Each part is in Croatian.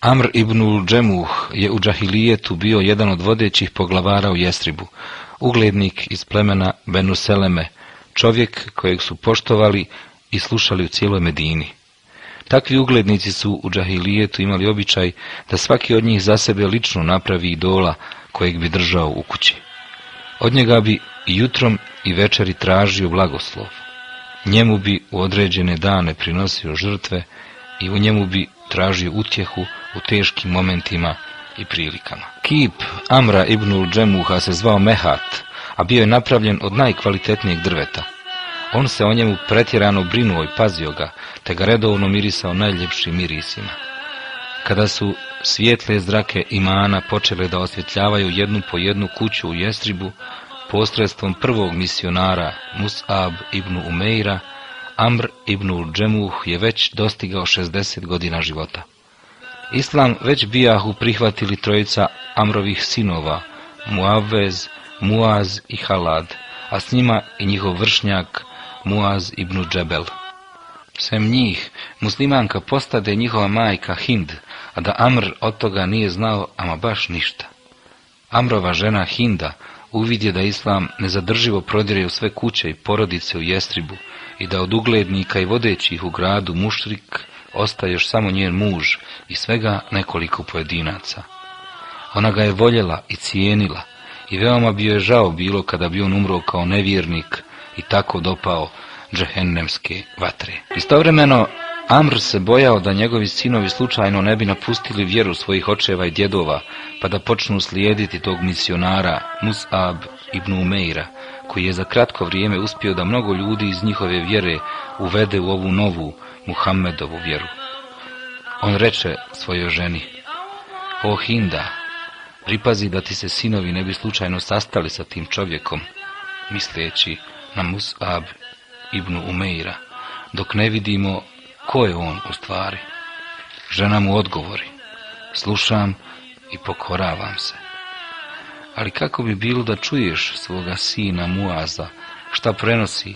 Amr ibn Džemuh je u džahilijetu bio jedan od vodećih poglavara u Jesribu, uglednik iz plemena Benu Seleme, čovjek kojeg su poštovali i slušali u cijeloj Medini. Takvi uglednici su u džahilijetu imali običaj da svaki od njih za sebe lično napravi idola kojeg bi držao u kući. Od njega bi i jutrom i večeri tražio blagoslov. Njemu bi u određene dane prinosio žrtve i u njemu bi tražio utjehu u teškim momentima i prilikama. Kip Amra ibnul Džemuha se zvao Mehat, a bio je napravljen od najkvalitetnijeg drveta. On se o njemu pretjerano brinuo i pazio ga, te ga redovno mirisao najljepšim mirisima. Kada su svijetle zrake imana počele da osvjetljavaju jednu po jednu kuću u Jestribu, posredstvom prvog misionara Mus'ab ibn Umeira, Amr ibn Džemuh je već dostigao 60 godina života. Islam već bijahu prihvatili trojica Amrovih sinova, Muavez, Muaz i Halad, a s njima i njihov vršnjak Muaz ibn Džebel. Sem njih, muslimanka postade njihova majka Hind, a da Amr od toga nije znao ama baš ništa. Amrova žena Hinda uvidje da Islam nezadrživo prodire u sve kuće i porodice u Jestribu i da od uglednika i vodećih u gradu Mušrik ostaje još samo njen muž i svega nekoliko pojedinaca. Ona ga je voljela i cijenila i veoma bi joj žao bilo kada bi on umro kao nevjernik i tako dopao džehennemske vatre. Istovremeno, Amr se bojao da njegovi sinovi slučajno ne bi napustili vjeru svojih očeva i djedova, pa da počnu slijediti tog misionara Mus'ab ibn Umeira, koji je za kratko vrijeme uspio da mnogo ljudi iz njihove vjere uvede u ovu novu Muhammedovu vjeru. On reče svojoj ženi, o Hinda, pripazi da ti se sinovi ne bi slučajno sastali sa tim čovjekom, misleći na Mus'ab ibn Umeira, dok ne vidimo ko je on u stvari. Žena mu odgovori, slušam i pokoravam se. Ali kako bi bilo da čuješ svoga sina Muaza, šta prenosi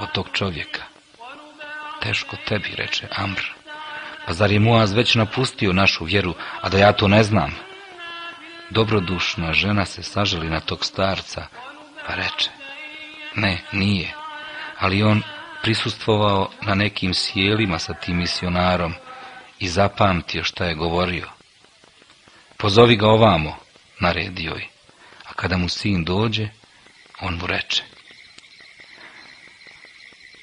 od tog čovjeka? Teško tebi, reče Amr. Pa zar je Muaz već napustio našu vjeru, a da ja to ne znam? Dobrodušna žena se saželi na tog starca, pa reče, ne, nije, ali on prisustvovao na nekim sjelima sa tim misionarom i zapamtio šta je govorio. Pozovi ga ovamo, naredio je, kada mu sin dođe, on mu reče.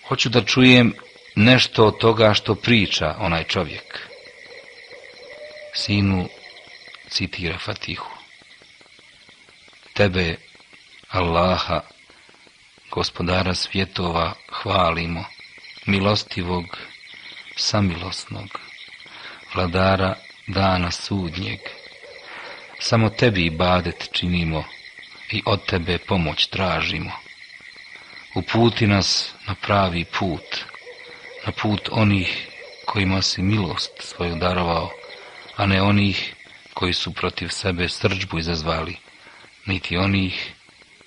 Hoću da čujem nešto od toga što priča onaj čovjek. Sinu citira Fatihu. Tebe, Allaha, gospodara svjetova, hvalimo, milostivog, samilosnog, vladara dana sudnjeg. Samo tebi badet činimo i od tebe pomoć tražimo. Uputi nas na pravi put, na put onih kojima si milost svoju darovao, a ne onih koji su protiv sebe srđbu izazvali, niti onih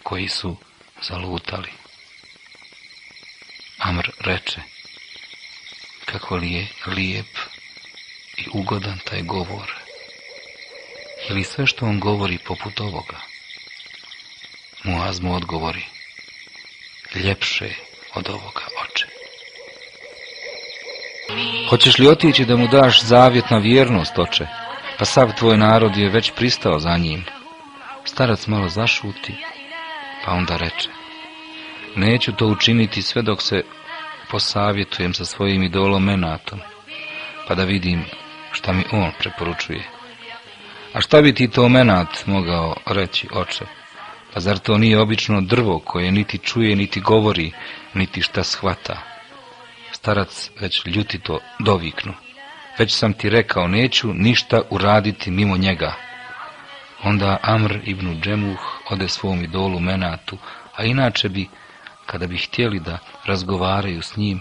koji su zalutali. Amr reče, kako li je lijep i ugodan taj govor. Ili sve što on govori poput ovoga? Muaz mu odgovori, ljepše od ovoga oče. Hoćeš li otići da mu daš zavjet na vjernost, oče? Pa sav tvoj narod je već pristao za njim. Starac malo zašuti, pa onda reče, neću to učiniti sve dok se posavjetujem sa svojim idolom Menatom, pa da vidim šta mi on preporučuje. A šta bi ti to Menat mogao reći, oče? Pa zar to nije obično drvo koje niti čuje, niti govori, niti šta shvata? Starac već ljutito doviknu. Već sam ti rekao, neću ništa uraditi mimo njega. Onda Amr ibn Džemuh ode svom idolu Menatu, a inače bi, kada bi htjeli da razgovaraju s njim,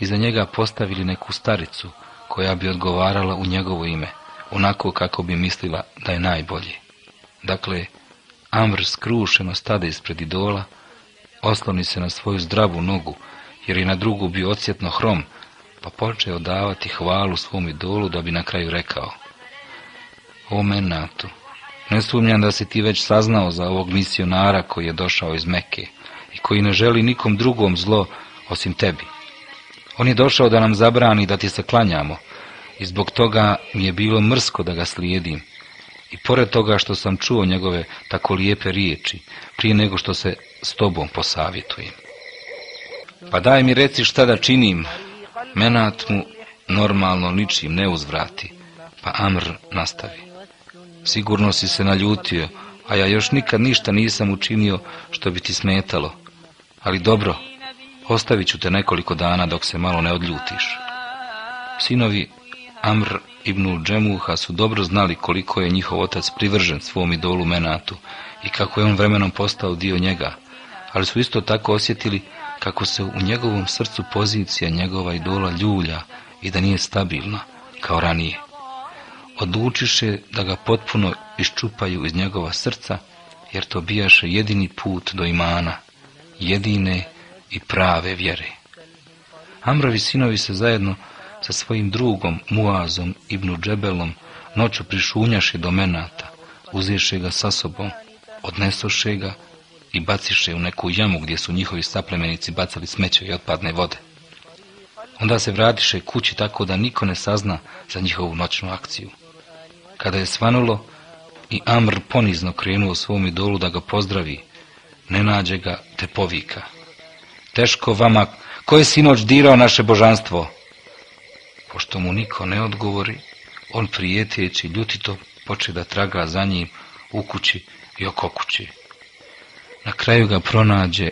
iza njega postavili neku staricu, koja bi odgovarala u njegovo ime, onako kako bi mislila da je najbolji. Dakle, Amr skrušeno stade ispred idola, osloni se na svoju zdravu nogu, jer je na drugu bio odsjetno hrom, pa počeo davati hvalu svom idolu da bi na kraju rekao, O menatu, ne sumnjam da si ti već saznao za ovog misionara koji je došao iz Meke i koji ne želi nikom drugom zlo osim tebi. On je došao da nam zabrani da ti se klanjamo i zbog toga mi je bilo mrsko da ga slijedim. I pored toga što sam čuo njegove tako lijepe riječi, prije nego što se s tobom posavjetujem. Pa daj mi reci šta da činim. Menat mu normalno ničim ne uzvrati, pa Amr nastavi. Sigurno si se naljutio, a ja još nikad ništa nisam učinio što bi ti smetalo. Ali dobro, ostavit ću te nekoliko dana dok se malo ne odljutiš. Sinovi Amr ibn Džemuha su dobro znali koliko je njihov otac privržen svom idolu Menatu i kako je on vremenom postao dio njega, ali su isto tako osjetili kako se u njegovom srcu pozicija njegova idola ljulja i da nije stabilna, kao ranije. Odlučiše da ga potpuno iščupaju iz njegova srca, jer to bijaše jedini put do imana, jedine i prave vjere. Amrovi sinovi se zajedno sa svojim drugom Muazom ibn Džebelom noću prišunjaše do menata, uzješe ga sa sobom, odnesoše ga i baciše u neku jamu gdje su njihovi saplemenici bacali smeće i otpadne vode. Onda se vratiše kući tako da niko ne sazna za njihovu noćnu akciju. Kada je svanulo i Amr ponizno krenuo svom idolu da ga pozdravi, ne nađe ga te povika. Teško vama, ko je sinoć dirao naše božanstvo? Pošto mu niko ne odgovori, on prijeteći ljutito poče da traga za njim u kući i oko kući. Na kraju ga pronađe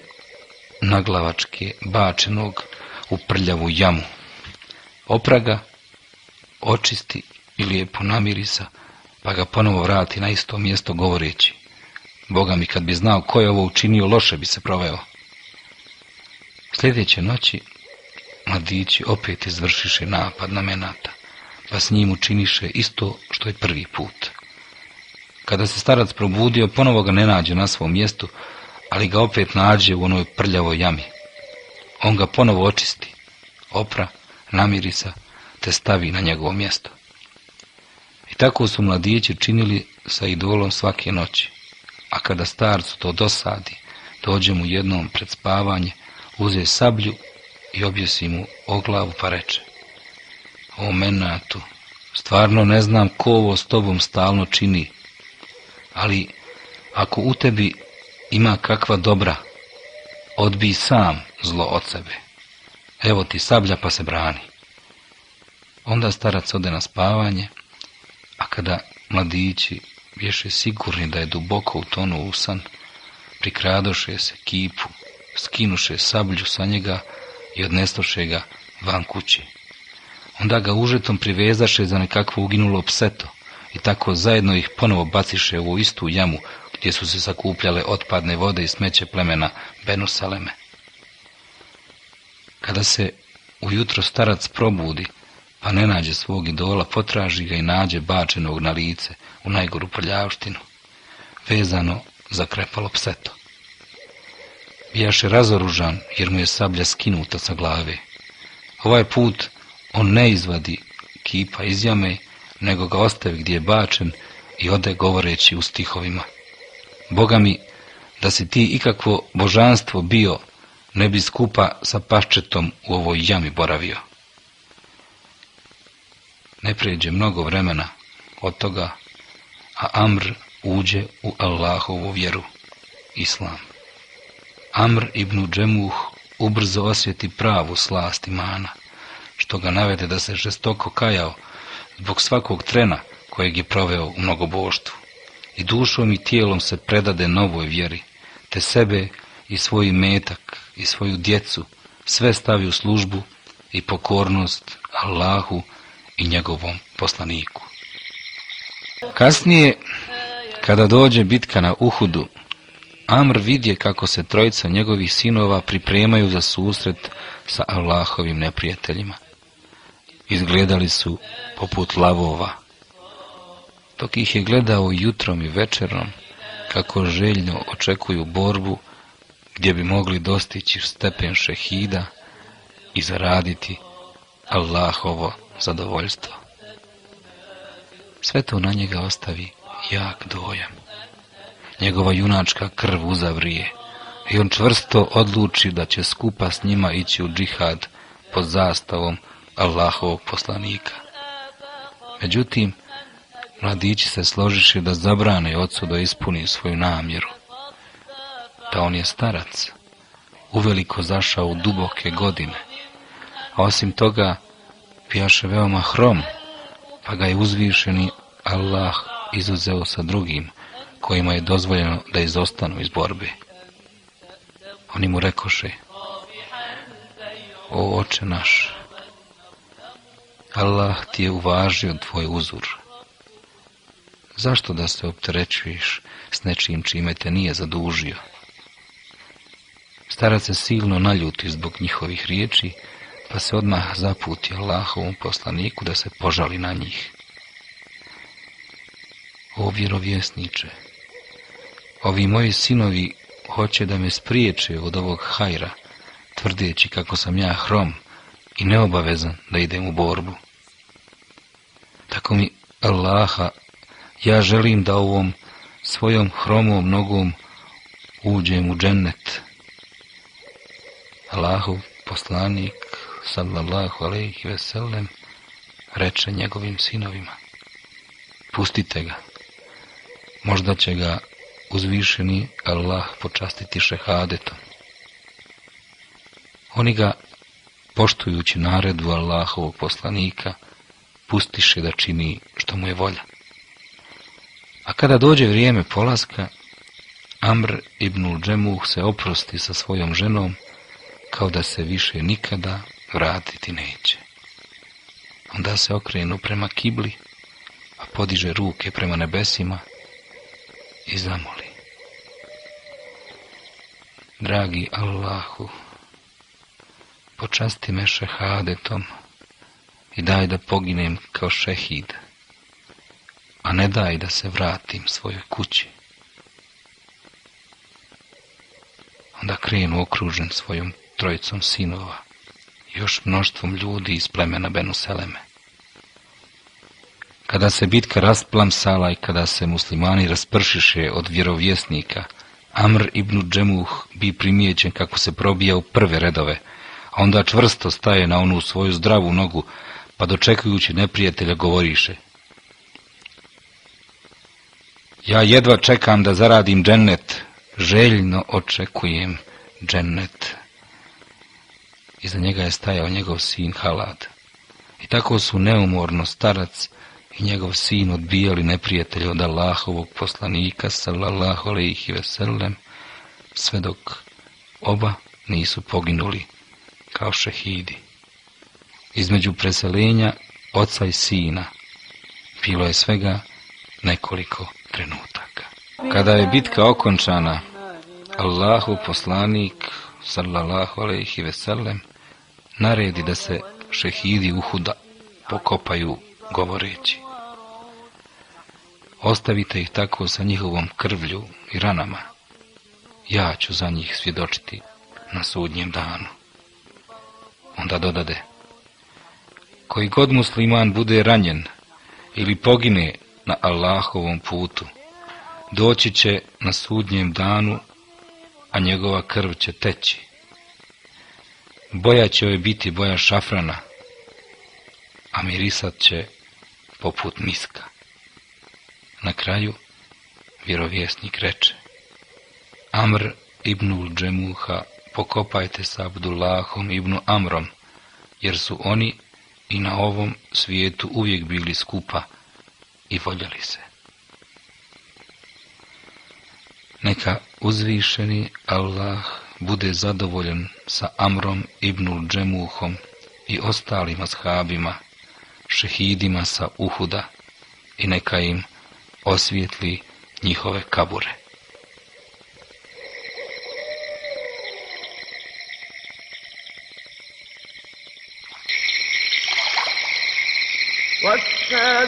naglavačke bačenog u prljavu jamu. Opraga, očisti i lijepo namirisa, pa ga ponovo vrati na isto mjesto govoreći. Boga mi kad bi znao ko je ovo učinio, loše bi se proveo. Sljedeće noći mladići opet izvršiše napad na menata, pa s njim učiniše isto što je prvi put. Kada se starac probudio, ponovo ga ne nađe na svom mjestu, ali ga opet nađe u onoj prljavoj jami. On ga ponovo očisti, opra, namirisa, te stavi na njegovo mjesto. I tako su mladići činili sa idolom svake noći, a kada starcu to dosadi, dođe mu jednom pred spavanje, uze sablju i objesi mu o glavu pa reče O menatu, stvarno ne znam ko ovo s tobom stalno čini, ali ako u tebi ima kakva dobra, odbij sam zlo od sebe. Evo ti sablja pa se brani. Onda starac ode na spavanje, a kada mladići bješe sigurni da je duboko u tonu usan, prikradoše se kipu, skinuše sablju sa njega i odnestoše ga van kući. Onda ga užetom privezaše za nekakvo uginulo pseto i tako zajedno ih ponovo baciše u istu jamu gdje su se sakupljale otpadne vode i smeće plemena Benusaleme. Kada se ujutro starac probudi, pa ne nađe svog idola, potraži ga i nađe bačenog na lice u najgoru prljavštinu, vezano za krepalo pseto. Bijaše razoružan jer mu je sablja skinuta sa glave. Ovaj put on ne izvadi kipa iz jame, nego ga ostavi gdje je bačen i ode govoreći u stihovima. Boga mi, da si ti ikakvo božanstvo bio, ne bi skupa sa paščetom u ovoj jami boravio. Ne pređe mnogo vremena od toga, a Amr uđe u Allahovu vjeru, Islam. Amr ibn Džemuh ubrzo osjeti pravu slast imana, što ga navede da se žestoko kajao zbog svakog trena kojeg je proveo u mnogoboštvu i dušom i tijelom se predade novoj vjeri, te sebe i svoj metak i svoju djecu sve stavi u službu i pokornost Allahu i njegovom poslaniku. Kasnije, kada dođe bitka na Uhudu, Amr vidje kako se trojica njegovih sinova pripremaju za susret sa Allahovim neprijateljima. Izgledali su poput lavova. Dok ih je gledao jutrom i večerom, kako željno očekuju borbu, gdje bi mogli dostići stepen šehida i zaraditi Allahovo zadovoljstvo. Sve to na njega ostavi jak dojam. Njegova junačka krv uzavrije i on čvrsto odluči da će skupa s njima ići u džihad pod zastavom Allahovog poslanika. Međutim, mladići se složiše da zabrane ocu da ispuni svoju namjeru. Da on je starac, uveliko zašao u duboke godine, a osim toga pijaše veoma hrom, pa ga je uzvišeni Allah izuzeo sa drugim, kojima je dozvoljeno da izostanu iz borbe. Oni mu rekoše, o oče naš, Allah ti je uvažio tvoj uzur. Zašto da se opterećuješ s nečim čime te nije zadužio? Starac se silno naljuti zbog njihovih riječi, pa se odmah zaputi Allahovom poslaniku da se požali na njih. O vjerovjesniče, ovi moji sinovi hoće da me spriječe od ovog hajra, tvrdeći kako sam ja hrom i neobavezan da idem u borbu. Tako mi Allaha, ja želim da ovom svojom hromom nogom uđem u džennet. Allahu poslanik, sallallahu alaihi veselem, reče njegovim sinovima. Pustite ga. Možda će ga uzvišeni Allah počastiti šehadetom. Oni ga, poštujući naredbu Allahovog poslanika, pustiše da čini što mu je volja. A kada dođe vrijeme polaska, Amr ibn Džemuh se oprosti sa svojom ženom, kao da se više nikada vratiti neće. Onda se okrenu prema kibli, a podiže ruke prema nebesima i zamoli. Dragi Allahu, počasti me šehadetom i daj da poginem kao šehid, a ne daj da se vratim svojoj kući. Onda krenu okružen svojom trojicom sinova, još mnoštvom ljudi iz plemena Benuseleme. Kada se bitka rasplamsala i kada se muslimani raspršiše od vjerovjesnika, Amr ibn Džemuh bi primijećen kako se probija u prve redove, a onda čvrsto staje na onu svoju zdravu nogu, pa dočekujući neprijatelja govoriše. Ja jedva čekam da zaradim džennet, željno očekujem džennet. Iza njega je stajao njegov sin Halad. I tako su neumorno starac i njegov sin odbijali neprijatelje od Allahovog poslanika, sallallahu alaihi veselem, sve dok oba nisu poginuli kao šehidi. Između preselenja oca i sina bilo je svega nekoliko trenutaka. Kada je bitka okončana, Allahu poslanik, sallallahu alaihi veselem, naredi da se šehidi Uhuda pokopaju govoreći. Ostavite ih tako sa njihovom krvlju i ranama. Ja ću za njih svjedočiti na sudnjem danu. Onda dodade, koji god musliman bude ranjen ili pogine na Allahovom putu, doći će na sudnjem danu, a njegova krv će teći. Boja će joj biti boja šafrana, a mirisat će poput miska. Na kraju vjerovjesnik reče Amr ibnul Džemuha pokopajte sa Abdullahom ibn Amrom, jer su oni i na ovom svijetu uvijek bili skupa i voljeli se. Neka uzvišeni Allah bude zadovoljan sa Amrom ibnul Džemuhom i ostalim ashabima, šehidima sa Uhuda i neka im osvijetli njihove kabure.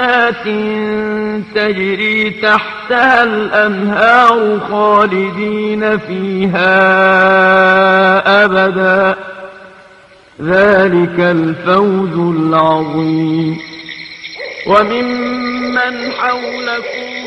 جنات تجري تحتها الأنهار خالدين فيها أبدا. ذلك الفوز العظيم. وممن حولكم